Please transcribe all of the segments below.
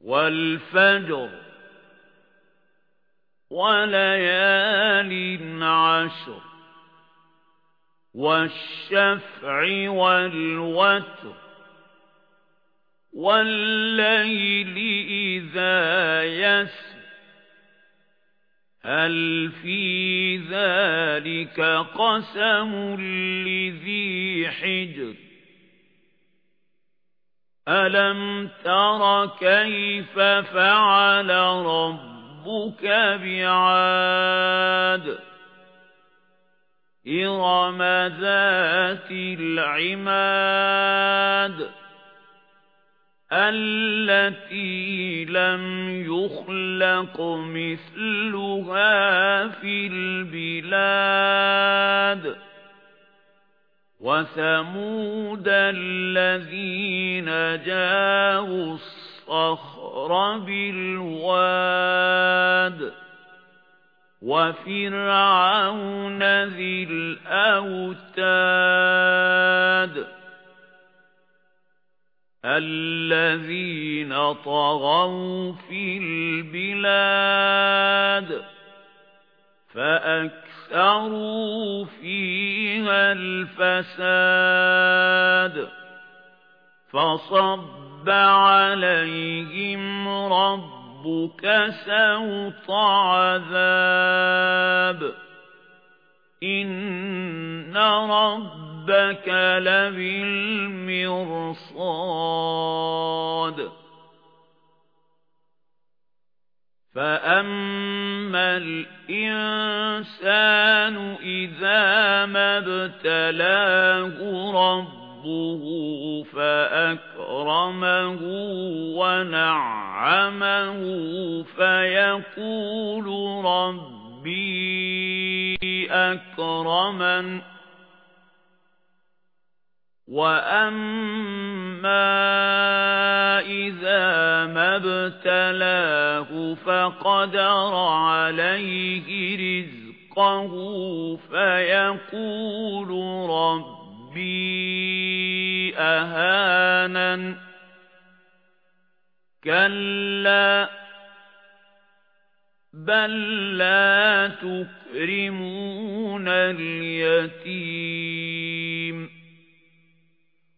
وَالْفَجْرِ وَلَيَالٍ عَشْرٍ وَالشَّفْعِ وَالْوَتْرِ وَاللَّيْلِ إِذَا يَسْرِ هَلْ فِي ذَلِكَ قَسَمٌ لِذِي حِجْرٍ أَلَمْ تَرَ كَيْفَ فَعَلَ رَبُّكَ بِعَادٍ إِرَمَ ذَاتِ الْعِمَادِ التي لم يخلق مثلها في البلاد وثمود الذين جاءوا الصخر بالواد وفرعون ذي الأوتاد الذين طغوا في البلاد فأكثروا فيها الفساد فصب عليهم ربك سوط عذاب إن رب رَبَّكَ لَبِالْمِرْصَادِ فَأَمَّا الْإِنسَانُ إِذَا مَا ابْتَلَاهُ رَبُّهُ فَأَكْرَمَهُ وَنَعَّمَهُ فَيَقُولُ رَبِّي أَكْرَمَنِ وَأَمَّا مَا ابْتَلَاهُ فَقَدَرَ عَلَيْهِ رِزْقَهُ فَيَقُولُ رَبِّي أَهَانَنِ. كَلَّا بَل لَّا تُكْرِمُونَ الْيَتِيمَ.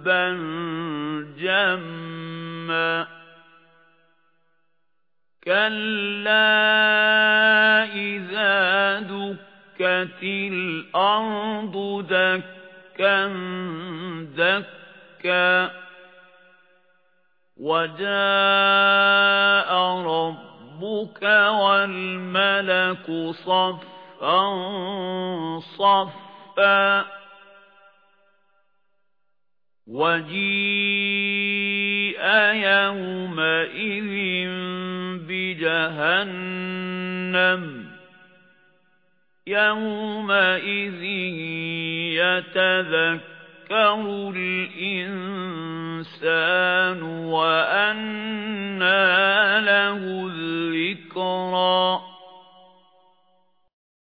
حُبًّا جَمًّا. كَلَّا إِذَا دُكَّتِ الْأَرْضُ دَكًّا دَكًّا. وَجَاءَ رَبُّكَ وَالْمَلَكُ صَفًّا صَفًّا. وَجِيءَ يَوْمَئِذٍ بِجَهَنَّمَ. يَوْمَئِذٍ يَتَذَكَّرُ الْإِنسَانُ وَأَنَّى لَهُ الذِّكْرَى.